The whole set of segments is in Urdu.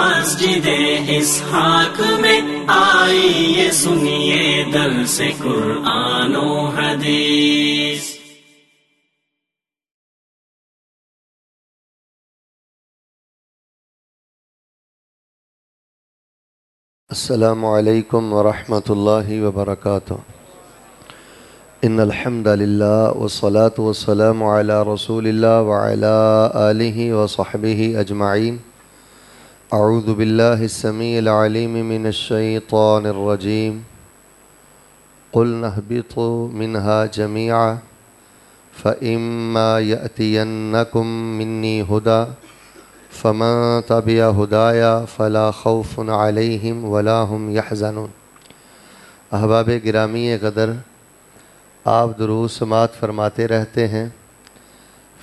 مسجد اسحاق میں آئیے سنیے دل سے قرآن و حدیث۔ السلام علیکم ورحمۃ اللہ وبرکاتہ۔ ان الحمد للہ والصلاة والسلام علی رسول اللہ وعلى آلہ وصحبہ اجمعین۔ اعوذ باللہ السمیع العلیم من الشیطان الرجیم قل نهبطوا منها جميعا، فإما يأتينكم مني هدى، فمن تبع هدايا فلا خوف عليهم ولا هم يحزنون. احباب گرامی قدر آپ دروس سماعت فرماتے رہتے ہیں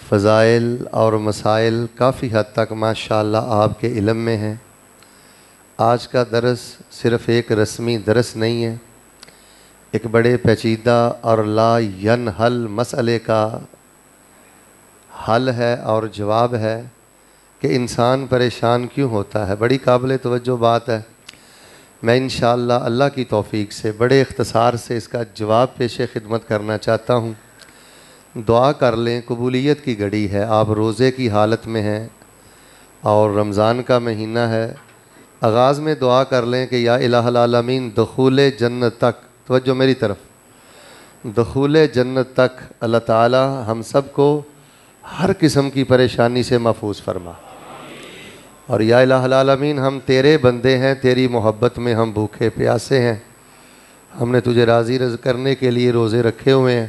فضائل اور مسائل کافی حد تک ماشاءاللہ آپ کے علم میں ہیں۔ آج کا درس صرف ایک رسمی درس نہیں ہے، ایک بڑے پیچیدہ اور لا ین حل مسئلے کا حل ہے اور جواب ہے کہ انسان پریشان کیوں ہوتا ہے۔ بڑی قابل توجہ بات ہے۔ میں انشاءاللہ اللہ کی توفیق سے، بڑے اختصار سے اس کا جواب پیش خدمت کرنا چاہتا ہوں۔ دعا کر لیں، قبولیت کی گھڑی ہے، آپ روزے کی حالت میں ہیں اور رمضان کا مہینہ ہے۔ آغاز میں دعا کر لیں کہ یا الہ العالمین، دخول جنت تک، توجہ میری طرف، دخول جنت تک اللہ تعالی ہم سب کو ہر قسم کی پریشانی سے محفوظ فرما۔ اور یا الہ العالمین، ہم تیرے بندے ہیں، تیری محبت میں ہم بھوکے پیاسے ہیں۔ ہم نے تجھے راضی رض کرنے کے لیے روزے رکھے ہوئے ہیں۔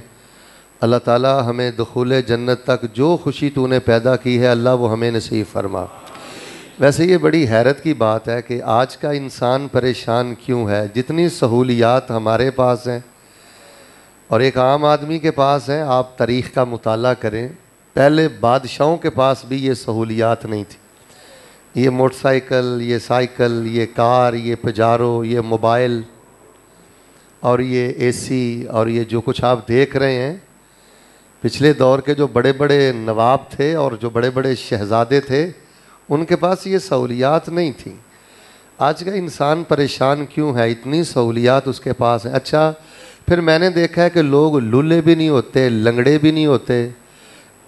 اللہ تعالی ہمیں دخول جنت تک جو خوشی تو نے پیدا کی ہے، اللہ وہ ہمیں نصیب فرما۔ ویسے یہ بڑی حیرت کی بات ہے کہ آج کا انسان پریشان کیوں ہے؟ جتنی سہولیات ہمارے پاس ہیں اور ایک عام آدمی کے پاس ہیں، آپ تاریخ کا مطالعہ کریں۔ پہلے بادشاہوں کے پاس بھی یہ سہولیات نہیں تھی۔ یہ موٹر سائیکل، یہ سائیکل، یہ کار، یہ پجارو، یہ موبائل اور یہ اے سی اور یہ جو کچھ آپ دیکھ رہے ہیں پچھلے دور کے جو بڑے بڑے نواب تھے اور جو بڑے بڑے شہزادے تھے، ان کے پاس یہ سہولیات نہیں تھیں۔ آج کا انسان پریشان کیوں ہے؟ اتنی سہولیات اس کے پاس ہیں۔ اچھا پھر میں نے دیکھا ہے کہ لوگ لولے بھی نہیں ہوتے، لنگڑے بھی نہیں ہوتے۔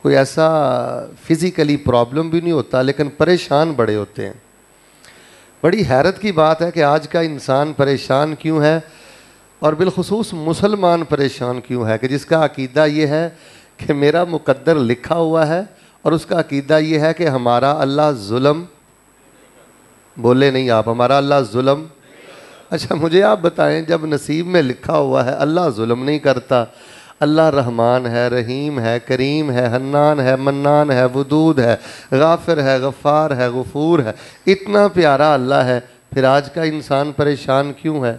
کوئی ایسا فزیکلی پرابلم بھی نہیں ہوتا، لیکن پریشان بڑے ہوتے ہیں۔ بڑی حیرت کی بات ہے کہ آج کا انسان پریشان کیوں ہے؟ اور بالخصوص مسلمان پریشان کیوں ہے؟ کہ جس کا عقیدہ یہ ہے کہ میرا مقدر لکھا ہوا ہے اور اس کا عقیدہ یہ ہے کہ ہمارا اللہ ظلم بولے نہیں آپ، ہمارا اللہ ظلم اچھا مجھے آپ بتائیں، جب نصیب میں لکھا ہوا ہے اللہ ظلم نہیں کرتا، اللہ رحمان ہے، رحیم ہے، کریم ہے، حنان ہے، منان ہے، ودود ہے، غافر ہے، غفار ہے، غفور ہے، اتنا پیارا اللہ ہے، پھر آج کا انسان پریشان کیوں ہے؟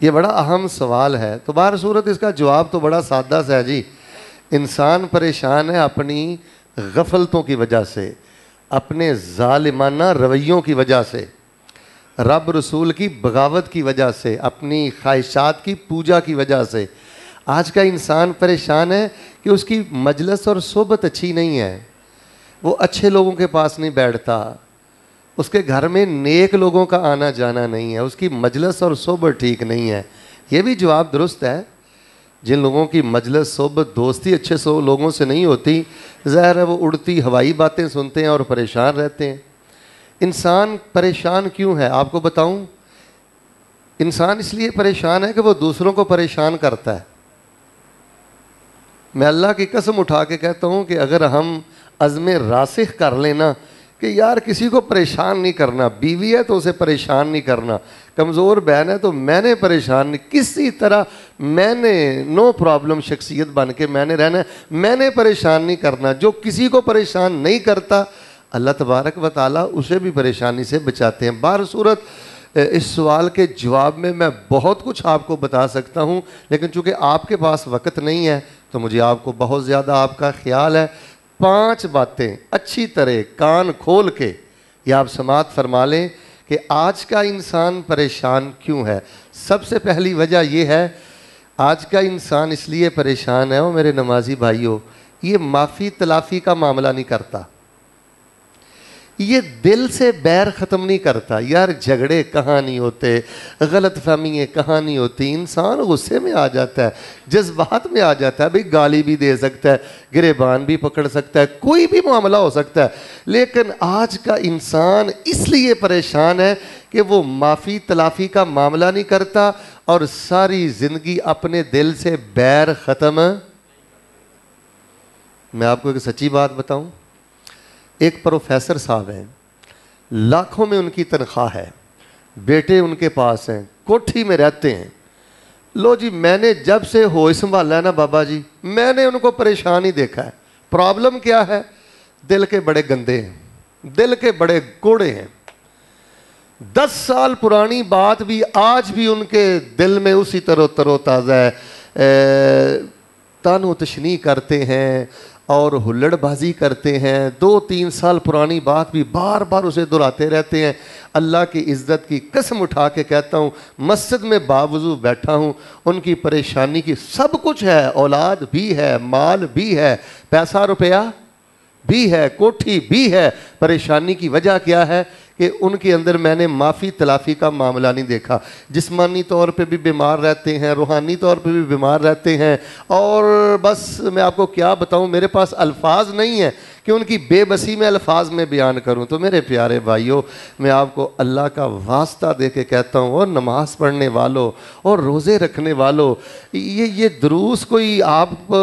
یہ بڑا اہم سوال ہے۔ تو بار صورت اس کا جواب تو بڑا سادہ سا ہے جی۔ انسان پریشان ہے اپنی غفلتوں کی وجہ سے، اپنے ظالمانہ رویوں کی وجہ سے، رب رسول کی بغاوت کی وجہ سے، اپنی خواہشات کی پوجا کی وجہ سے۔ آج کا انسان پریشان ہے کہ اس کی مجلس اور صحبت اچھی نہیں ہے۔ وہ اچھے لوگوں کے پاس نہیں بیٹھتا۔ اس کے گھر میں نیک لوگوں کا آنا جانا نہیں ہے، اس کی مجلس اور صحبت ٹھیک نہیں ہے۔ یہ بھی جواب درست ہے۔ جن لوگوں کی مجلس صحبت دوستی اچھے سو لوگوں سے نہیں ہوتی، ظاہر ہے وہ اڑتی ہوائی باتیں سنتے ہیں اور پریشان رہتے ہیں۔ انسان پریشان کیوں ہے؟ آپ کو بتاؤں۔ انسان اس لیے پریشان ہے کہ وہ دوسروں کو پریشان کرتا ہے۔ میں اللہ کی قسم اٹھا کے کہتا ہوں کہ اگر ہم عزم راسخ کر لینا کہ یار کسی کو پریشان نہیں کرنا، بیوی ہے تو اسے پریشان نہیں کرنا، کمزور بہن ہے تو میں نے پریشان نہیں، کسی طرح میں نے نو پرابلم شخصیت بن کے میں نے رہنا ہے، میں نے پریشان نہیں کرنا، جو کسی کو پریشان نہیں کرتا، اللہ تبارک و تعالیٰ اسے بھی پریشانی سے بچاتے ہیں۔ بار صورت اس سوال کے جواب میں میں بہت کچھ آپ کو بتا سکتا ہوں، لیکن چونکہ آپ کے پاس وقت نہیں ہے تو مجھے آپ کو بہت زیادہ آپ کا خیال ہے۔ پانچ باتیں اچھی طرح کان کھول کے یا آپ سماعت فرما لیں کہ آج کا انسان پریشان کیوں ہے؟ سب سے پہلی وجہ یہ ہے، آج کا انسان اس لیے پریشان ہے وہ میرے نمازی بھائیوں یہ معافی، تلافی کا معاملہ نہیں کرتا۔ یہ دل سے بیر ختم نہیں کرتا، یار جھگڑے کہاں نہیں ہوتے، غلط فہمییں کہاں نہیں ہوتی، انسان غصے میں آ جاتا ہے، جذبات میں آ جاتا ہے، بھائی گالی بھی دے سکتا ہے، گریبان بھی پکڑ سکتا ہے، کوئی بھی معاملہ ہو سکتا ہے، لیکن آج کا انسان اس لیے پریشان ہے کہ وہ معافی تلافی کا معاملہ نہیں کرتا اور ساری زندگی اپنے دل سے بیر ختم۔ میں آپ کو ایک سچی بات بتاؤں۔ ایک پروفیسر صاحب ہیں۔ لاکھوں میں ان کی تنخواہ ہے۔ بیٹے ان کے پاس ہیں۔ کوٹھی میں رہتے ہیں۔ لو جی میں نے جب سے ہو سنبھالا ہے نا بابا جی میں نے ان کو پریشان ہی دیکھا ہے۔ پرابلم کیا ہے؟ دل کے بڑے گندے ہیں۔ دل کے بڑے کوڑے ہیں۔ دس سال پرانی بات بھی آج بھی ان کے دل میں اسی طرح ترو تازہ ہے۔ تانو تشنی کرتے ہیں۔ اور ہلڑ بازی کرتے ہیں۔ دو تین سال پرانی بات بھی بار بار اسے دہراتے رہتے ہیں۔ اللہ کی عزت کی قسم اٹھا کے کہتا ہوں، مسجد میں باوضو بیٹھا ہوں۔ ان کی پریشانی کی سب کچھ ہے، اولاد بھی ہے، مال بھی ہے، پیسہ روپیہ بھی ہے، کوٹھی بھی ہے۔ پریشانی کی وجہ کیا ہے؟ کہ ان کے اندر میں نے معافی تلافی کا معاملہ نہیں دیکھا۔ جسمانی طور پہ بھی بیمار رہتے ہیں، روحانی طور پہ بھی بیمار رہتے ہیں۔ اور بس میں آپ کو کیا بتاؤں، میرے پاس الفاظ نہیں ہیں۔ کہ ان کی بے بسی میں الفاظ میں بیان کروں تو میرے پیارے بھائیوں میں آپ کو اللہ کا واسطہ دے کے کہتا ہوں، اور نماز پڑھنے والوں اور روزے رکھنے والوں، یہ یہ دروس کوئی آپ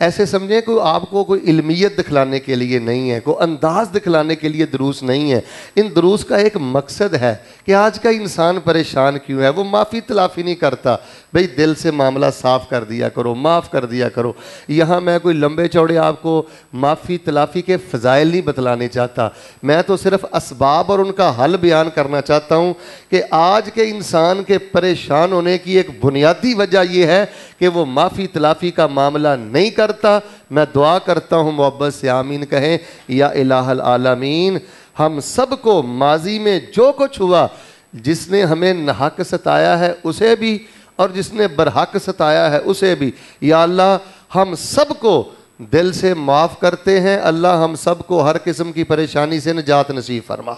ایسے سمجھیں کہ آپ کو کوئی علمیت دکھلانے کے لیے نہیں ہے، کوئی انداز دکھلانے کے لیے دروس نہیں ہے۔ ان دروس کا ایک مقصد ہے کہ آج کا انسان پریشان کیوں ہے، وہ معافی تلافی نہیں کرتا۔ بھئی دل سے معاملہ صاف کر دیا کرو، معاف کر دیا کرو۔ یہاں میں کوئی لمبے چوڑے آپ کو معافی تلافی کے فضائل نہیں بتلانے چاہتا۔ میں تو صرف اسباب اور ان کا حل بیان کرنا چاہتا ہوں کہ آج کے انسان کے پریشان ہونے کی ایک بنیادی وجہ یہ ہے کہ وہ معافی تلافی کا معاملہ نہیں کرتا۔ میں دعا کرتا ہوں محبت سے آمین کہیں۔ یا الہ العالمین، ہم سب کو ماضی میں جو کچھ ہوا، جس نے ہمیں نحق ستایا ہے اسے بھی اور جس نے برحق ستایا ہے اسے بھی۔ یا اللہ، ہم سب کو دل سے معاف کرتے ہیں، اللہ ہم سب کو ہر قسم کی پریشانی سے نجات نصیب فرما۔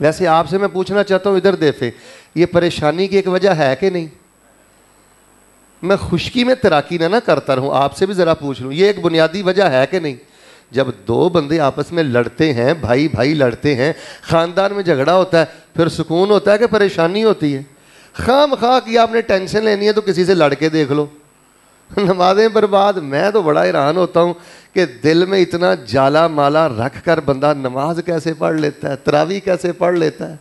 ویسے آپ سے میں پوچھنا چاہتا ہوں ادھر دیکھیں، یہ پریشانی کی ایک وجہ ہے کہ نہیں؟ میں خشکی میں تیراکی نہ نہ کرتا رہوں، آپ سے بھی ذرا پوچھ لوں، یہ ایک بنیادی وجہ ہے کہ نہیں؟ جب دو بندے آپس میں لڑتے ہیں، بھائی بھائی لڑتے ہیں، خاندان میں جھگڑا ہوتا ہے، پھر سکون ہوتا ہے کہ پریشانی ہوتی ہے۔ خام خواہ کی آپ نے ٹینشن لینی ہے تو کسی سے لڑ کے دیکھ لو۔ نمازیں برباد، میں تو بڑا حیران ہوتا ہوں کہ دل میں اتنا جالا مالا رکھ کر بندہ نماز کیسے پڑھ لیتا ہے تراوی کیسے پڑھ لیتا ہے؟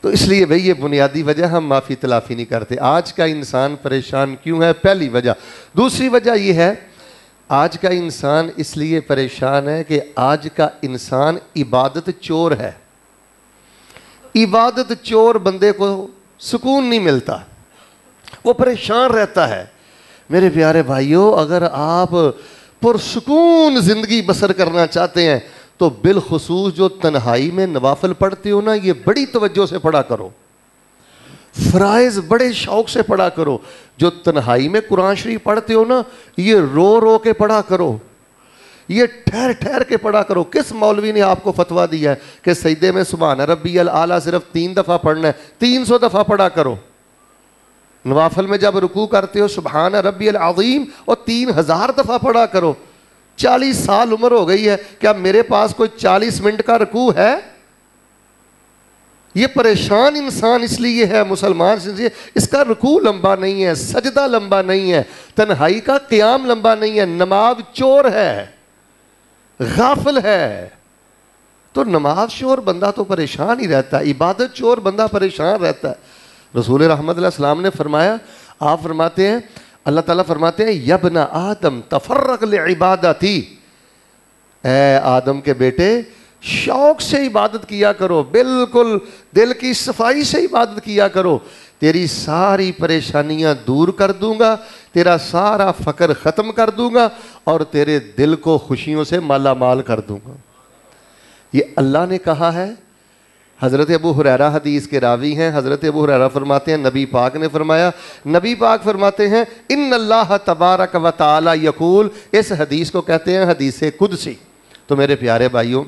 تو اس لیے بھئی یہ بنیادی وجہ ہم معافی تلافی نہیں کرتے۔ آج کا انسان پریشان کیوں ہے؟ پہلی وجہ۔ دوسری وجہ یہ ہے، آج کا انسان اس لیے پریشان ہے کہ آج کا انسان عبادت چور ہے۔ عبادت چور بندے کو سکون نہیں ملتا۔ وہ پریشان رہتا ہے۔ میرے پیارے بھائیوں اگر آپ پرسکون زندگی بسر کرنا چاہتے ہیں، تو بالخصوص جو تنہائی میں نوافل پڑھتے ہو نا، یہ بڑی توجہ سے پڑھا کرو۔ فرائض بڑے شوق سے پڑھا کرو۔ جو تنہائی میں قرآن شریف پڑھتے ہو نا، یہ رو رو کے پڑھا کرو۔ یہ ٹھہر ٹھہر کے پڑھا کرو۔ کس مولوی نے آپ کو فتوا دیا ہے کہ سیدے میں سبحان ربی العلیٰ صرف تین دفعہ پڑھنا ہے، تین سو دفعہ پڑھا کرو۔ نوافل میں جب رکوع کرتے ہو، سبحان ربی العظیم، اور تین ہزار دفعہ پڑھا کرو۔ چالیس سال عمر ہو گئی ہے، کیا میرے پاس کوئی چالیس منٹ کا رکوع ہے؟ یہ پریشان انسان اس لیے ہے، مسلمان اس کا رکوع لمبا نہیں ہے، سجدہ لمبا نہیں ہے، تنہائی کا قیام لمبا نہیں ہے، نماز چور ہے، غافل ہے۔ تو نماز چور بندہ تو پریشان ہی رہتا ہے، عبادت چور بندہ پریشان رہتا ہے۔ رسول رحمت اللہ السلام نے فرمایا، آپ فرماتے ہیں، اللہ تعالیٰ فرماتے ہیں یبنا آدم تفرق لعبادتی۔ اے آدم کے بیٹے، شوق سے عبادت کیا کرو، بالکل دل کی صفائی سے عبادت کیا کرو۔ تیری ساری پریشانیاں دور کر دوں گا، تیرا سارا فقر ختم کر دوں گا اور تیرے دل کو خوشیوں سے مالا مال کر دوں گا۔ یہ اللہ نے کہا ہے حضرت ابو حریرہ حدیث کے راوی ہیں۔ حضرت ابو حریرہ فرماتے ہیں، نبی پاک نے فرمایا، نبی پاک فرماتے ہیں، ان اللہ تبارک و تعالی یقول، اس حدیث کو کہتے ہیں حدیث قدسی۔ تو میرے پیارے بھائیوں،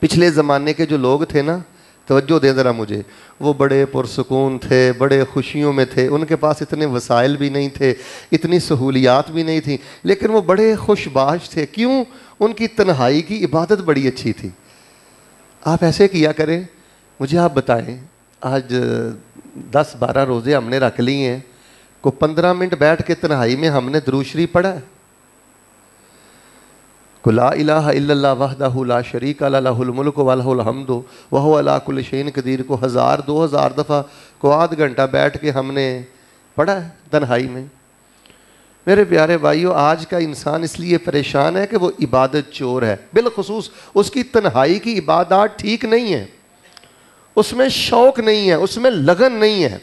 پچھلے زمانے کے جو لوگ تھے نا، توجہ دیں ذرا مجھے، وہ بڑے پرسکون تھے، بڑے خوشیوں میں تھے۔ ان کے پاس اتنے وسائل بھی نہیں تھے، اتنی سہولیات بھی نہیں تھیں، لیکن وہ بڑے خوش باش تھے۔ کیوں؟ ان کی تنہائی کی عبادت بڑی اچھی تھی۔ آپ ایسے کیا کریں؟ مجھے آپ بتائیں، آج دس بارہ روزے ہم نے رکھ لی ہیں، کو پندرہ منٹ بیٹھ کے تنہائی میں ہم نے دروشری پڑھا ہے؟ کو لا الہ الا اللہ وحدہ لا شریک اللہ الملک والہ الحمد، وہو اللہ کل شین قدیر، کو ہزار، دو ہزار دفعہ کو آدھ گھنٹہ بیٹھ کے ہم نے پڑھا ہے تنہائی میں؟ میرے پیارے بھائیو، آج کا انسان اس لیے پریشان ہے کہ وہ عبادت چور ہے۔ بالخصوص اس کی تنہائی کی عبادات ٹھیک نہیں ہے اس میں شوق نہیں ہے، اس میں لگن نہیں ہے۔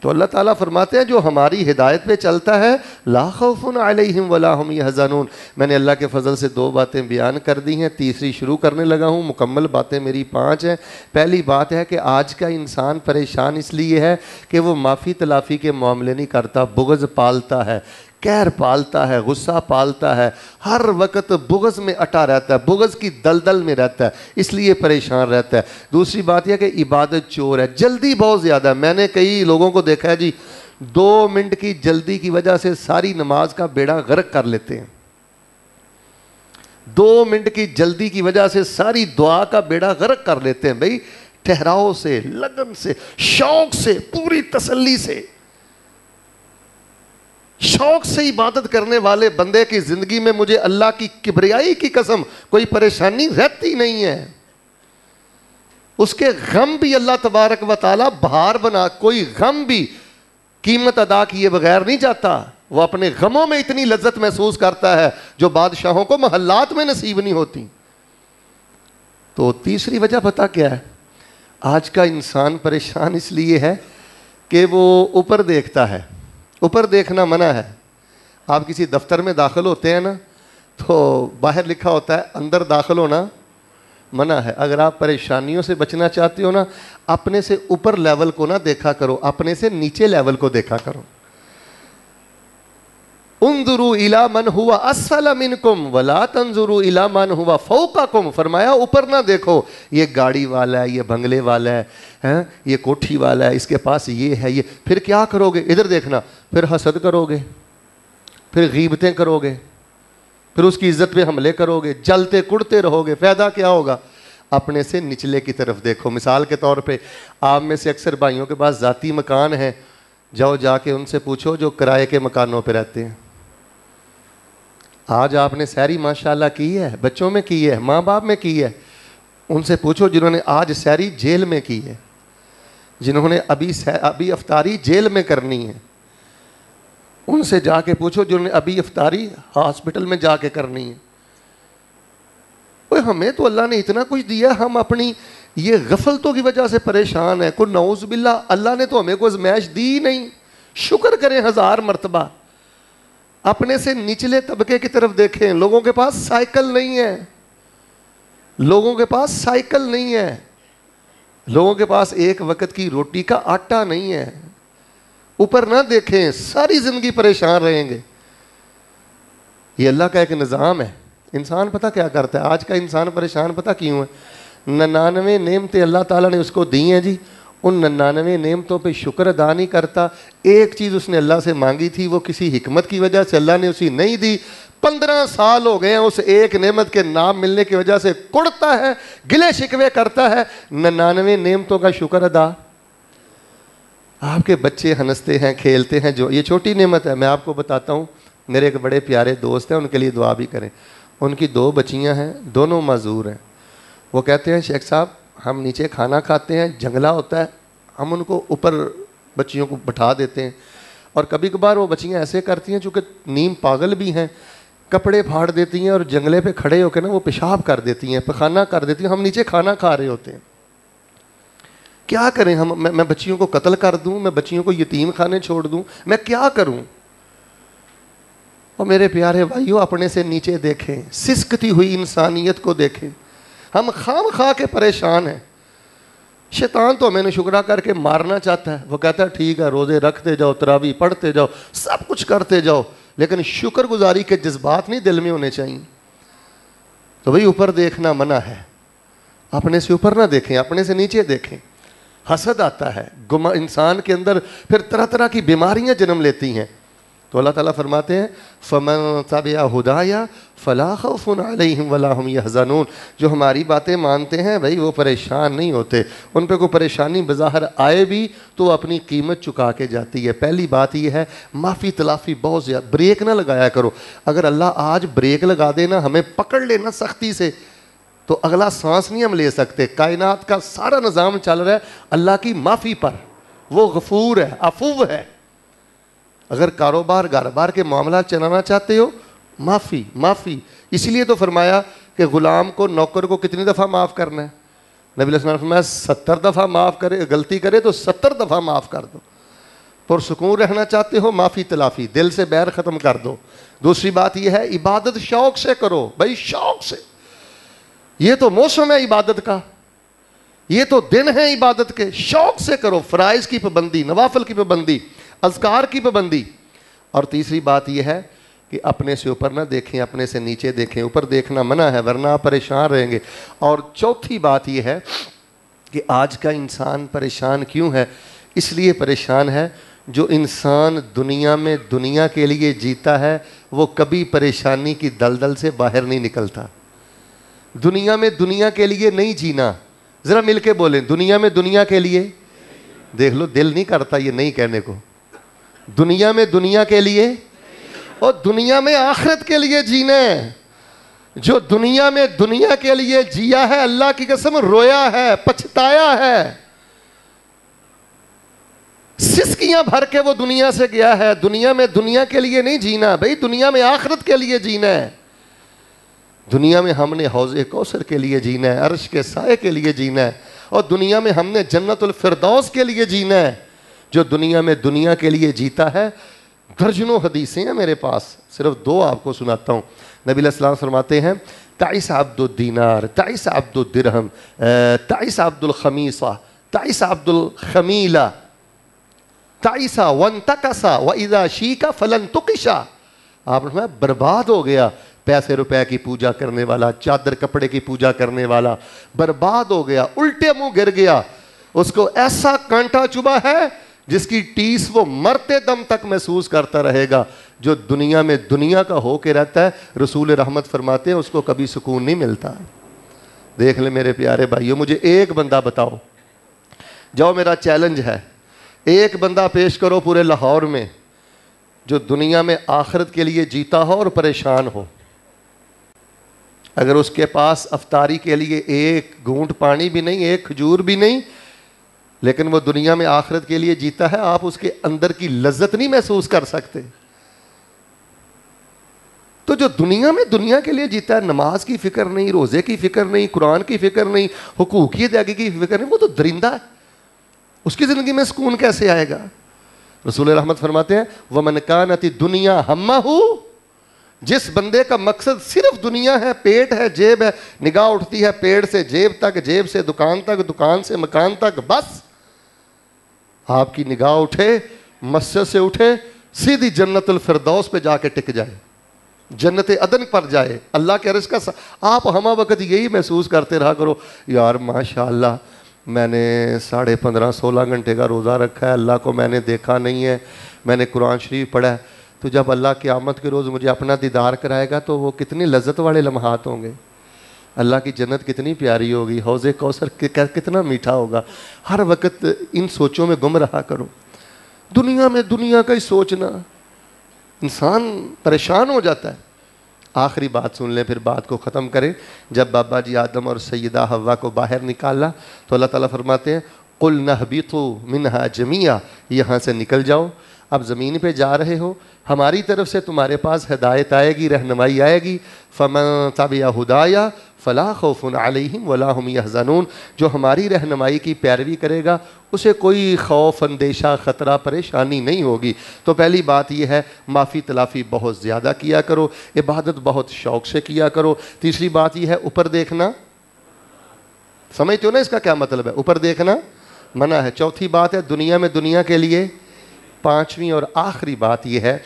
تو اللہ تعالیٰ فرماتے ہیں، جو ہماری ہدایت پہ چلتا ہے، لا خوف علیہم ولا هم يحزنون میں نے اللہ کے فضل سے دو باتیں بیان کر دی ہیں، تیسری شروع کرنے لگا ہوں، مکمل باتیں میری پانچ ہیں۔ پہلی بات ہے کہ آج کا انسان پریشان اس لیے ہے کہ وہ معافی تلافی کے معاملے نہیں کرتا، بغض پالتا ہے۔ کہر پالتا ہے، غصہ پالتا ہے، ہر وقت بغض میں اٹا رہتا ہے، بغض کی دلدل میں رہتا ہے، اس لیے پریشان رہتا ہے۔ دوسری بات یہ کہ عبادت چور ہے، جلدی بہت زیادہ ہے۔ میں نے کئی لوگوں کو دیکھا ہے جی دو منٹ کی جلدی کی وجہ سے ساری نماز کا بیڑا غرق کر لیتے ہیں۔ دو منٹ کی جلدی کی وجہ سے ساری دعا کا بیڑا غرق کر لیتے ہیں۔ بھائی، ٹھہراؤ سے، لگن سے، شوق سے، پوری تسلی سے۔ شوق سے عبادت کرنے والے بندے کی زندگی میں مجھے اللہ کی کبریائی کی قسم کوئی پریشانی رہتی نہیں ہے۔ اس کے غم بھی اللہ تبارک و تعالیٰ بہار بنا، کوئی غم بھی قیمت ادا کیے بغیر نہیں جاتا۔ وہ اپنے غموں میں اتنی لذت محسوس کرتا ہے جو بادشاہوں کو محلات میں نصیب نہیں ہوتی۔ تو تیسری وجہ پتا کیا ہے؟ آج کا انسان پریشان اس لیے ہے کہ وہ اوپر دیکھتا ہے۔ اوپر دیکھنا منع ہے۔ آپ کسی دفتر میں داخل ہوتے ہیں نا، تو باہر لکھا ہوتا ہے، اندر داخل ہونا منع ہے۔ اگر آپ پریشانیوں سے بچنا چاہتے ہو نا، اپنے سے اوپر لیول کو نہ دیکھا کرو، اپنے سے نیچے لیول کو دیکھا کرو۔ انظرو الى من ہوا اسفل منکم ولا تنظرو الى من ہوا فوقکم۔ فرمایا، اوپر نہ دیکھو، یہ گاڑی والا ہے، یہ بھنگلے والا ہے ہاں، یہ کوٹھی والا ہے، اس کے پاس یہ ہے، یہ۔ پھر کیا کرو گے ادھر دیکھنا، پھر حسد کرو گے پھر غیبتیں کرو گے پھر اس کی عزت پہ حملے کرو گے جلتے کڑتے رہو گے فیدہ کیا ہوگا؟ اپنے سے نچلے کی طرف دیکھو۔ مثال کے طور پہ، آپ میں سے اکثر بھائیوں کے پاس ذاتی مکان ہیں۔ جاؤ جا کے ان سے پوچھو جو کرائے کے مکانوں پہ رہتے ہیں۔ آج آپ نے سیری ماشاء اللہ کی ہے، بچوں میں کی ہے، ماں باپ میں کی ہے۔ ان سے پوچھو جنہوں نے آج سیری جیل میں کی ہے، جنہوں نے ابھی ابھی افطاری جیل میں کرنی ہے۔ ان سے جا کے پوچھو جنہوں نے ابھی افطاری ہاسپٹل میں جا کے کرنی ہے۔ ہمیں تو اللہ نے اتنا کچھ دیا، ہم اپنی یہ غفلتوں کی وجہ سے پریشان ہیں۔ کو نعوذ باللہ، اللہ نے تو ہمیں کوئی زمیش دی نہیں۔ شکر کریں ہزار مرتبہ۔ اپنے سے نچلے طبقے کی طرف دیکھیں، لوگوں کے پاس سائیکل نہیں ہے۔ لوگوں کے پاس سائیکل نہیں ہے۔ لوگوں کے پاس ایک وقت کی روٹی کا آٹا نہیں ہے۔ اوپر نہ دیکھیں، ساری زندگی پریشان رہیں گے۔ یہ اللہ کا ایک نظام ہے۔ انسان پتہ کیا کرتا ہے؟ آج کا انسان پریشان پتہ کیوں ہے؟ ننانوے نعمتیں اللہ تعالیٰ نے اس کو دی ہیں جی۔ ان ننانوے نعمتوں پہ شکر ادا نہیں کرتا۔ ایک چیز اس نے اللہ سے مانگی تھی، وہ کسی حکمت کی وجہ سے اللہ نے اسی نہیں دی۔ پندرہ سال ہو گئے ہیں، اس ایک نعمت کے نام ملنے کی وجہ سے کڑتا ہے، گلے شکوے کرتا ہے۔ ننانوے نعمتوں کا شکر ادا۔ آپ کے بچے ہنستے ہیں، کھیلتے ہیں، جو یہ چھوٹی نعمت ہے، میں آپ کو بتاتا ہوں۔ میرے ایک بڑے پیارے دوست ہیں، ان کے لیے دعا بھی کریں۔ ان کی دو بچیاں ہیں، دونوں معذور ہیں۔ وہ کہتے ہیں، شیخ صاحب ہم نیچے کھانا کھاتے ہیں، جھنگلا ہوتا ہے، ہم ان کو اوپر بچیوں کو بٹھا دیتے ہیں۔ اور کبھی کبھار وہ بچیاں ایسے کرتی ہیں، چونکہ نیم پاگل بھی ہیں، کپڑے پھاڑ دیتی ہیں اور جنگلے پہ کھڑے ہو کے نا وہ پیشاب کر دیتی ہیں، پخانہ کر دیتی ہیں۔ ہم نیچے کھانا کھا رہے ہوتے ہیں۔ کیا کریں ہم؟ میں بچیوں کو قتل کر دوں، میں بچیوں کو یتیم کھانے چھوڑ دوں، میں کیا کروں؟ اور میرے پیارے بھائیوں اپنے سے نیچے دیکھیں، سسکتی ہوئی انسانیت کو دیکھیں۔ ہم خام خواہ کے پریشان ہیں۔ شیطان تو ہمیں نے شکرا کر کے مارنا چاہتا ہے۔ وہ کہتا ہے، ٹھیک ہے، روزے رکھتے جاؤ تراوی پڑھتے جاؤ، سب کچھ کرتے جاؤ، لیکن شکر گزاری کے جذبات نہیں دل میں ہونے چاہیے۔ تو بھائی، اوپر دیکھنا منع ہے۔ اپنے سے اوپر نہ دیکھیں، اپنے سے نیچے دیکھیں۔ حسد آتا ہے۔ گما انسان کے اندر پھر طرح طرح کی بیماریاں جنم لیتی ہیں۔ تو اللہ تعالیٰ فرماتے ہیں، فمن طبع ہدایا فلا خوف علیہم ولا هم يحزنون جو ہماری باتیں مانتے ہیں بھائی وہ پریشان نہیں ہوتے، ان پہ کوئی پریشانی بظاہر آئے بھی تو وہ اپنی قیمت چکا کے جاتی ہے۔ پہلی بات یہ ہے، معافی تلافی بہت زیادہ، بریک نہ لگایا کرو۔ اگر اللہ آج بریک لگا دینا ہمیں پکڑ لینا سختی سے، تو اگلا سانس نہیں ہم لے سکتے۔ کائنات کا سارا نظام چل رہا ہے اللہ کی معافی پر۔ وہ غفور ہے افو ہے۔ اگر کاروبار کاروبار کے معاملہ چلانا چاہتے ہو، معافی معافی۔ اسی لیے تو فرمایا کہ غلام کو، نوکر کو کتنی دفعہ معاف کرنا ہے؟ نبی السلام فرمایا، ستر دفعہ معاف کرے، غلطی کرے تو ستر دفعہ معاف کر دو۔ پرسکون رہنا چاہتے ہو، معافی، تلافی۔ دل سے بیر ختم کر دو۔ دوسری بات یہ ہے، عبادت شوق سے کرو، بھائی شوق سے۔ یہ تو موسم ہے عبادت کا۔ یہ تو دن ہے عبادت کے۔ شوق سے کرو، فرائض کی پابندی، نوافل کی پابندی۔ اذکار کی پابندی۔ اور تیسری بات یہ ہے کہ اپنے سے اوپر نہ دیکھیں، اپنے سے نیچے دیکھیں، اوپر دیکھنا منع ہے ورنہ پریشان رہیں گے۔ اور چوتھی بات یہ ہے کہ آج کا انسان پریشان کیوں ہے؟ اس لیے پریشان ہے جو انسان دنیا میں دنیا کے لیے جیتا ہے، وہ کبھی پریشانی کی دلدل سے باہر نہیں نکلتا۔ دنیا میں دنیا کے لیے نہیں جینا۔ ذرا مل کے بولیں، دنیا میں دنیا کے لیے؟ دیکھ لو، دل نہیں کرتا یہ نہیں کہنے کو۔ دنیا میں دنیا کے لیے اور دنیا میں آخرت کے لیے جینے جو دنیا میں دنیا کے لیے جیا ہے، اللہ کی قسم رویا ہے، پچھتایا ہے۔ سسکیاں بھر کے وہ دنیا سے گیا ہے۔ دنیا میں دنیا کے لیے نہیں جینا، بھائی دنیا میں آخرت کے لیے جینا ہے۔ دنیا میں ہم نے حوض کوثر کے لیے جینا ہے، عرش کے سائے کے لیے جینا ہے۔ اور دنیا میں ہم نے جنت الفردوس کے لیے جینا ہے۔ جو دنیا میں دنیا کے لیے جیتا ہے، درجنوں حدیثیں ہیں میرے پاس۔ صرف دو آپ کو سناتا ہوں۔ نبی علیہ السلام فرماتے ہیں تائیس عبد الدینار تائیس عبد الدرہم تائیس عبد الخمیسہ تائیس عبد الخمیلہ تائیسا ون تکسا و ادا شیکا فلن تکشا آپ نے برباد ہو گیا۔ پیسے روپے کی پوجا کرنے والا، چادر کپڑے کی پوجا کرنے والا، برباد ہو گیا، الٹے منہ گر گیا۔ اس کو ایسا کانٹا چبا ہے جس کی ٹیس وہ مرتے دم تک محسوس کرتا رہے گا، جو دنیا میں دنیا کا ہو کے رہتا ہے، رسول رحمت فرماتے ہیں، اس کو کبھی سکون نہیں ملتا۔ دیکھ لیں میرے پیارے بھائیو، مجھے ایک بندہ بتاؤ۔ جاؤ، میرا چیلنج ہے۔ ایک بندہ پیش کرو پورے لاہور میں، جو دنیا میں آخرت کے لیے جیتا ہو اور پریشان ہو۔ اگر اس کے پاس افطاری کے لیے ایک گھونٹ پانی بھی نہیں، ایک کھجور بھی نہیں لیکن وہ دنیا میں آخرت کے لیے جیتا ہے، آپ اس کے اندر کی لذت نہیں محسوس کر سکتے۔ تو جو دنیا میں دنیا کے لیے جیتا ہے، نماز کی فکر نہیں، روزے کی فکر نہیں، قرآن کی فکر نہیں حقوقی ادائیگی کی فکر نہیں، وہ تو درندہ ہے۔ اس کی زندگی میں سکون کیسے آئے گا؟ رسول رحمت فرماتے ہیں وہ منکانتی دنیا ہما ہو جس بندے کا مقصد صرف دنیا ہے، پیٹ ہے، جیب ہے، نگاہ اٹھتی ہے پیڑ سے جیب تک، جیب سے دکان تک، دکان سے مکان تک، بس آپ کی نگاہ اٹھے، مسجد سے اٹھے، سیدھی جنت الفردوس پہ جا کے ٹک جائے۔ جنت عدن پر جائے۔ اللہ کے عرض کا سا آپ ہما وقت یہی محسوس کرتے رہا کرو، یار ماشاء اللہ میں نے ساڑھے پندرہ سولہ گھنٹے کا روزہ رکھا ہے، اللہ کو میں نے دیکھا نہیں ہے، میں نے قرآن شریف پڑھا ہے۔ تو جب اللہ کی آمد کے روز مجھے اپنا دیدار کرائے گا تو وہ کتنی لذت والے لمحات ہوں گے۔ اللہ کی جنت کتنی پیاری ہوگی، حوض کوثر کتنا میٹھا ہوگا۔ ہر وقت ان سوچوں میں گم رہا کرو۔ دنیا میں دنیا کا ہی سوچنا۔ انسان پریشان ہو جاتا ہے۔ آخری بات سن لیں، پھر بات کو ختم کریں۔ جب بابا جی آدم اور سیدہ ہوا کو باہر نکالا، تو اللہ تعالیٰ فرماتے ہیں کل نہ بھی تو منہا جمیا یہاں سے نکل جاؤ۔ اب زمین پہ جا رہے ہو۔ ہماری طرف سے تمہارے پاس ہدایت آئے گی، رہنمائی آئے گی۔ فمن تب یا ہدایا فلاح خوف علیہم ولاحم یحزنون۔ جو ہماری رہنمائی کی پیروی کرے گا، اسے کوئی خوف، اندیشہ، خطرہ، پریشانی نہیں ہوگی۔ تو پہلی بات یہ ہے، معافی تلافی بہت زیادہ کیا کرو، عبادت بہت شوق سے کیا کرو۔ تیسری بات یہ ہے، اوپر دیکھنا۔ سمجھتے ہو نا اس کا کیا مطلب ہے؟ اوپر دیکھنا منع ہے۔ چوتھی بات ہے، دنیا میں دنیا کے لیے پانچویں اور آخری بات یہ ہے،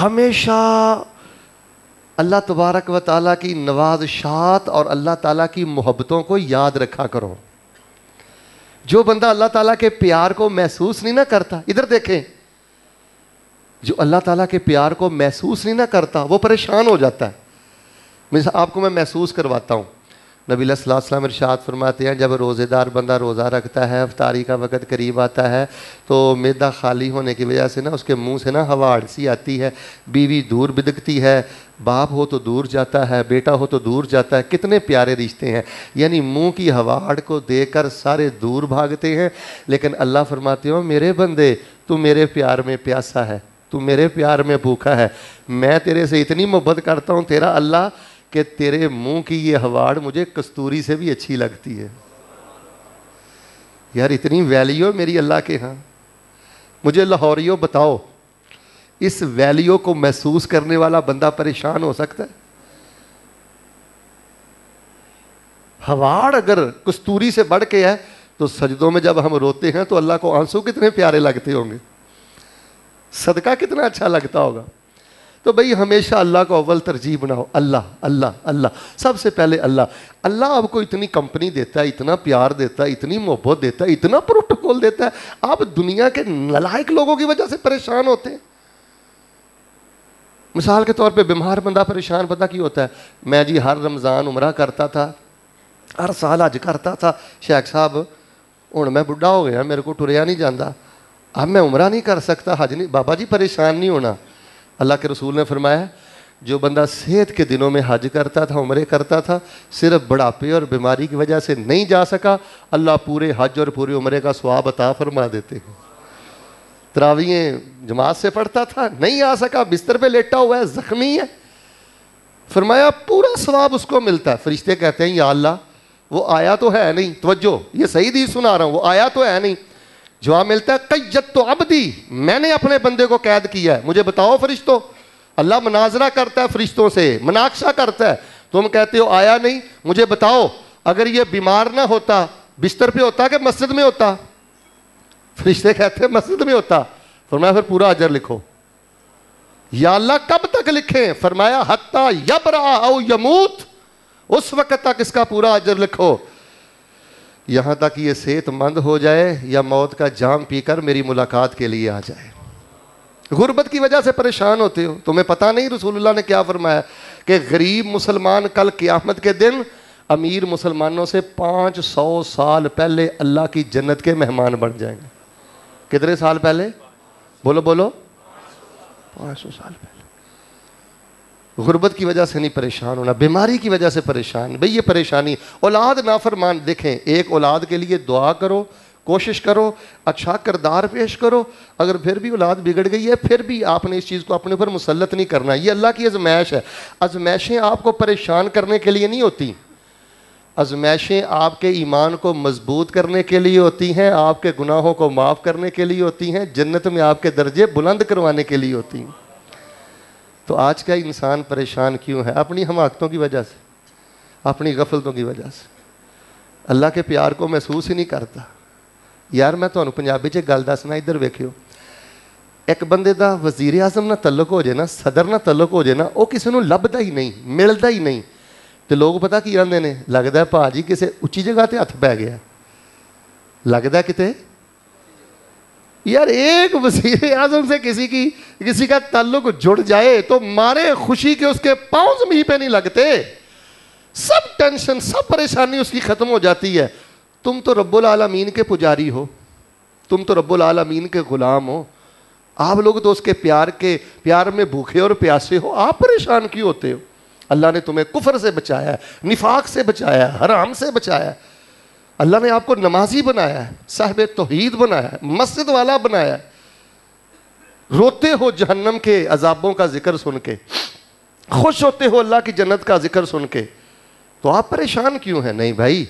ہمیشہ اللہ تبارک و تعالیٰ کی نوازشات اور اللہ تعالیٰ کی محبتوں کو یاد رکھا کرو۔ جو بندہ اللہ تعالیٰ کے پیار کو محسوس نہیں نہ کرتا، ادھر دیکھیں، جو اللہ تعالیٰ کے پیار کو محسوس نہیں نہ کرتا، وہ پریشان ہو جاتا ہے۔ آپ کو میں محسوس کرواتا ہوں۔ نبی اللہ صلی اللہ علیہ وسلم ارشاد فرماتے ہیں، جب روزے دار بندہ روزہ رکھتا ہے، افطاری کا وقت قریب آتا ہے، تو میدا خالی ہونے کی وجہ سے نا اس کے منہ سے نا ہوا سی آتی ہے، بیوی دور بدکتی ہے، باپ ہو تو دور جاتا ہے، بیٹا ہو تو دور جاتا ہے، کتنے پیارے رشتے ہیں۔ یعنی منہ کی ہواڑ کو دیکھ کر سارے دور بھاگتے ہیں، لیکن اللہ فرماتے ہو میرے بندے، تو میرے پیار میں پیاسا ہے، تو میرے پیار میں بھوکا ہے، میں تیرے سے اتنی محبت کرتا ہوں، تیرا اللہ کہ تیرے منہ کی یہ ہواڑ مجھے کستوری سے بھی اچھی لگتی ہے۔ یار اتنی ویلیو میری اللہ کے ہاں۔ مجھے لاہوریوں بتاؤ، اس ویلیو کو محسوس کرنے والا بندہ پریشان ہو سکتا ہے؟ ہواڑ اگر کستوری سے بڑھ کے ہے تو سجدوں میں جب ہم روتے ہیں تو اللہ کو آنسو کتنے پیارے لگتے ہوں گے۔ صدقہ کتنا اچھا لگتا ہوگا۔ تو بھائی ہمیشہ اللہ کو اول ترجیح بناؤ، اللہ اللہ اللہ۔ سب سے پہلے اللہ۔ اللہ آپ کو اتنی کمپنی دیتا ہے، اتنا پیار دیتا ہے، اتنی محبت دیتا ہے، اتنا پروٹوکول دیتا ہے۔ آپ دنیا کے نلائق لوگوں کی وجہ سے پریشان ہوتے ہیں۔ مثال کے طور پہ بیمار بندہ پریشان بندہ کی ہوتا ہے؟ میں جی ہر رمضان عمرہ کرتا تھا، ہر سال حج کرتا تھا۔ شیخ صاحب ہوں میں بڈھا ہو گیا، میرے کو ٹریا نہیں جانا اب میں عمرہ نہیں کر سکتا، حج نہیں۔ بابا جی پریشان نہیں ہونا۔ اللہ کے رسول نے فرمایا جو بندہ صحت کے دنوں میں حج کرتا تھا، عمرے کرتا تھا، صرف بڑھاپے اور بیماری کی وجہ سے نہیں جا سکا، اللہ پورے حج اور پورے عمرے کا سواب عطا فرما دیتے ہیں۔ تراوییں جماعت سے پڑھتا تھا، نہیں آ سکا، بستر پہ لیٹا ہوا ہے، زخمی ہے۔ فرمایا، پورا ثواب اس کو ملتا ہے۔ فرشتے کہتے ہیں، یا اللہ، وہ آیا تو ہے نہیں، توجہ، یہ صحیح دی سنا رہا ہوں، وہ آیا تو ہے نہیں۔ جواب ملتا ہے قیت تو ابدی میں نے اپنے بندے کو قید کیا ہے۔ مجھے بتاؤ فرشتوں۔ اللہ مناظرہ کرتا ہے فرشتوں سے، مناقشہ کرتا ہے۔ تم کہتے ہو، آیا نہیں۔ مجھے بتاؤ، اگر یہ بیمار نہ ہوتا، بستر پہ ہوتا کہ مسجد میں ہوتا؟ فرشتے کہتے ہیں، مسجد میں ہوتا۔ فرمایا، پھر پورا اجر لکھو۔ یا اللہ، کب تک لکھیں؟ فرمایا، حتی یبرا او یموت۔ اس وقت تک اس کا پورا اجر لکھو۔ یہاں تک یہ صحت مند ہو جائے یا موت کا جام پی کر میری ملاقات کے لیے آ جائے۔ غربت کی وجہ سے پریشان ہوتے ہو۔ تمہیں پتہ نہیں رسول اللہ نے کیا فرمایا کہ غریب مسلمان کل قیامت کے دن امیر مسلمانوں سے پانچ سو سال پہلے اللہ کی جنت کے مہمان بن جائیں گے۔ کتنے سال پہلے؟ بولو بولو۔ پانچ سو سال پہلے۔ غربت کی وجہ سے نہیں پریشان ہونا، بیماری کی وجہ سے پریشان، بھئی یہ پریشانی۔ اولاد نافرمان، دیکھیں، ایک اولاد کے لیے دعا کرو، کوشش کرو اچھا کردار پیش کرو، اگر پھر بھی اولاد بگڑ گئی ہے، پھر بھی آپ نے اس چیز کو اپنے اوپر مسلط نہیں کرنا۔ یہ اللہ کی ازمائش ہے۔ ازمائشیں آپ کو پریشان کرنے کے لیے نہیں ہوتی۔ ازمائشیں آپ کے ایمان کو مضبوط کرنے کے لیے ہوتی ہیں، آپ کے گناہوں کو معاف کرنے کے لیے ہوتی ہیں، جنت میں آپ کے درجے بلند کروانے کے لیے ہوتی ہیں۔ تو آج کا انسان پریشان کیوں ہے؟ اپنی حماقتوں کی وجہ سے، اپنی غفلتوں کی وجہ سے۔ اللہ کے پیار کو محسوس ہی نہیں کرتا۔ یار، میں تمہیں پنجابی چ گل دسنا ادھر ویکو ایک بندے دا وزیر اعظم نہ تعلق ہو جائے نا صدر نہ تعلق ہو جائے نا وہ کسی نے لبتا ہی نہیں ملتا ہی نہیں۔ تو لوگ پتا کی آدھے نے؟ لگتا ہے پا جی کسی اچھی جگہ تے ہاتھ پی گیا۔ لگتا کتنے یار، ایک وزیر اعظم سے کسی کی، کسی کا تعلق جڑ جائے تو مارے خوشی کے اس کے پاؤں زمین پہ نہیں لگتے۔ سب ٹینشن، سب پریشانی اس کی ختم ہو جاتی ہے۔ تم تو رب العالمین کے پجاری ہو۔ تم تو رب العالمین کے غلام ہو۔ آپ لوگ تو اس کے پیار کے، پیار میں بھوکے اور پیاسے ہو۔ آپ پریشان کیوں ہوتے ہو؟ اللہ نے تمہیں کفر سے بچایا ہے نفاق سے بچایا ہے حرام سے بچایا۔ ہے اللہ نے آپ کو نمازی بنایا ہے، صاحب توحید بنایا ہے، مسجد والا بنایا ہے۔ روتے ہو جہنم کے عذابوں کا ذکر سن کے، خوش ہوتے ہو اللہ کی جنت کا ذکر سن کے۔ تو آپ پریشان کیوں ہیں؟ نہیں بھائی،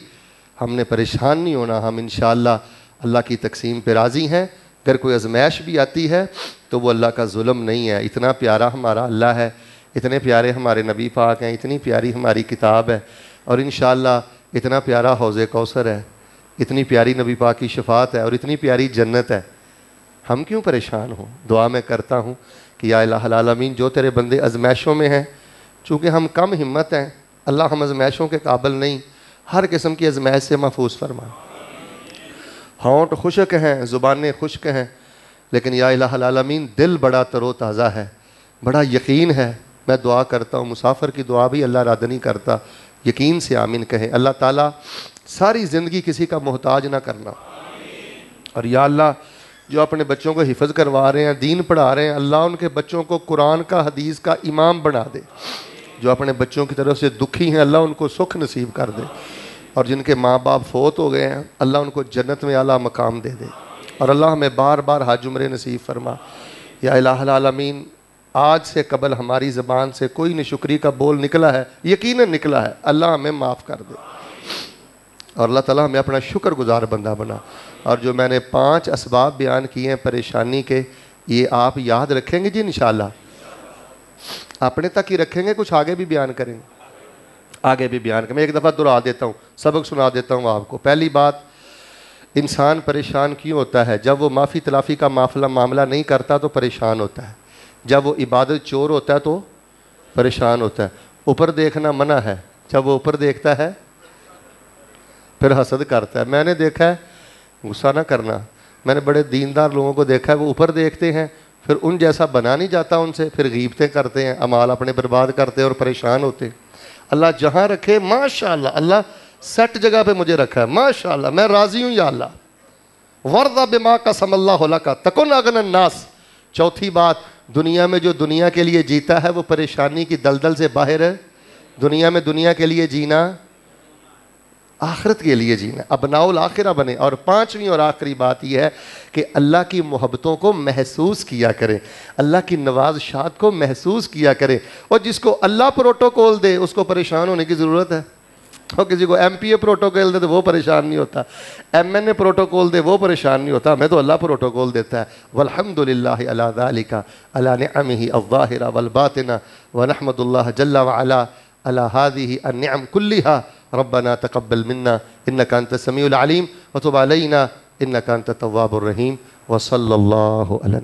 ہم نے پریشان نہیں ہونا، ہم انشاءاللہ اللہ کی تقسیم پہ راضی ہیں۔ اگر کوئی ازمائش بھی آتی ہے تو وہ اللہ کا ظلم نہیں ہے۔ اتنا پیارا ہمارا اللہ ہے، اتنے پیارے ہمارے نبی پاک ہیں، اتنی پیاری ہماری کتاب ہے۔ اور انشاءاللہ اتنا پیارا حوض کوثر ہے، اتنی پیاری نبی پاک کی شفاعت ہے اور اتنی پیاری جنت ہے۔ ہم کیوں پریشان ہوں؟ دعا میں کرتا ہوں کہ یا الہ العالمین، جو تیرے بندے ازمائشوں میں ہیں، چونکہ ہم کم ہمت ہیں، اللہ ہم ازمائشوں کے قابل نہیں، ہر قسم کی ازمائش سے محفوظ فرما۔ ہونٹ خشک ہیں زبانیں خشک ہیں، لیکن یا الہ العالمین، دل بڑا تر و تازہ ہے، بڑا یقین ہے۔ میں دعا کرتا ہوں، مسافر کی دعا بھی اللہ رد نہیں کرتا۔ یقین سے آمین کہیں اللہ تعالیٰ ساری زندگی کسی کا محتاج نہ کرنا۔ اور یا اللہ، جو اپنے بچوں کو حفظ کروا رہے ہیں، دین پڑھا رہے ہیں، اللہ ان کے بچوں کو قرآن کا، حدیث کا امام بنا دے۔ جو اپنے بچوں کی طرف سے دکھی ہیں، اللہ ان کو سکھ نصیب کر دے۔ اور جن کے ماں باپ فوت ہو گئے ہیں، اللہ ان کو جنت میں اعلیٰ مقام دے دے۔ اور اللہ ہمیں بار بار حج عمر نصیب فرما۔ یا الہ العالمین آج سے قبل ہماری زبان سے کوئی نشکری کا بول نکلا ہے، یقیناً نکلا ہے۔ اللہ ہمیں معاف کر دے۔ اور اللہ تعالیٰ ہمیں اپنا شکر گزار بندہ بنا۔ اور جو میں نے پانچ اسباب بیان کیے ہیں پریشانی کے، یہ آپ یاد رکھیں گے جی انشاءاللہ۔ اپنے تک ہی رکھیں گے، کچھ آگے بھی بیان کریں گے۔ آگے بھی بیان کریں میں ایک دفعہ دہرا دیتا ہوں، سبق سنا دیتا ہوں آپ کو۔ پہلی بات، انسان پریشان کیوں ہوتا ہے؟ جب وہ معافی، تلافی کا معاملہ معاملہ نہیں کرتا تو پریشان ہوتا ہے۔ جب وہ عبادت چور ہوتا ہے تو پریشان ہوتا ہے۔ اوپر دیکھنا منع ہے۔ جب وہ اوپر دیکھتا ہے، پھر حسد کرتا ہے۔ میں نے دیکھا ہے، غصہ نہ کرنا۔ میں نے بڑے دیندار لوگوں کو دیکھا ہے، وہ اوپر دیکھتے ہیں۔ پھر ان جیسا بنا نہیں جاتا ان سے۔ پھر غیبتیں کرتے ہیں، امال اپنے برباد کرتے ہیں اور پریشان ہوتے اللہ جہاں رکھے ماشاء اللہ اللہ سیٹ جگہ پہ مجھے رکھا ہے۔ ماشاء اللہ میں راضی ہوں یا اللہ۔ وردہ بما کا سم اللہ کا تکن اگن الناس۔ چوتھی بات، دنیا میں جو دنیا کے لیے جیتا ہے، وہ پریشانی کی دلدل سے باہر ہے۔ دنیا میں دنیا کے لیے جینا، آخرت کے لیے جینا۔ ابناء الآخرہ بنے۔ اور پانچویں اور آخری بات یہ ہے کہ اللہ کی محبتوں کو محسوس کیا کریں۔ اللہ کی نواز شاد کو محسوس کیا کریں۔ اور جس کو اللہ پروٹوکول دے، اس کو پریشان ہونے کی ضرورت ہے۔ اور کسی کو ایم پی اے پروٹوکول دے تو وہ پریشان نہیں ہوتا۔ ایم این اے پروٹوکول دے وہ پریشان نہیں ہوتا۔ ہمیں تو اللہ پروٹوکول دیتا ہے۔ والحمد للہ اللہ علیہ اللہ نعمہ الظاہرہ والباطنہ۔ ونحمد اللہ جل وعلا اللہ هذه النعم كلها ربنا تقبل منا انك انت السميع العليم وتب علينا انك انت التواب الرحيم وصلى الله على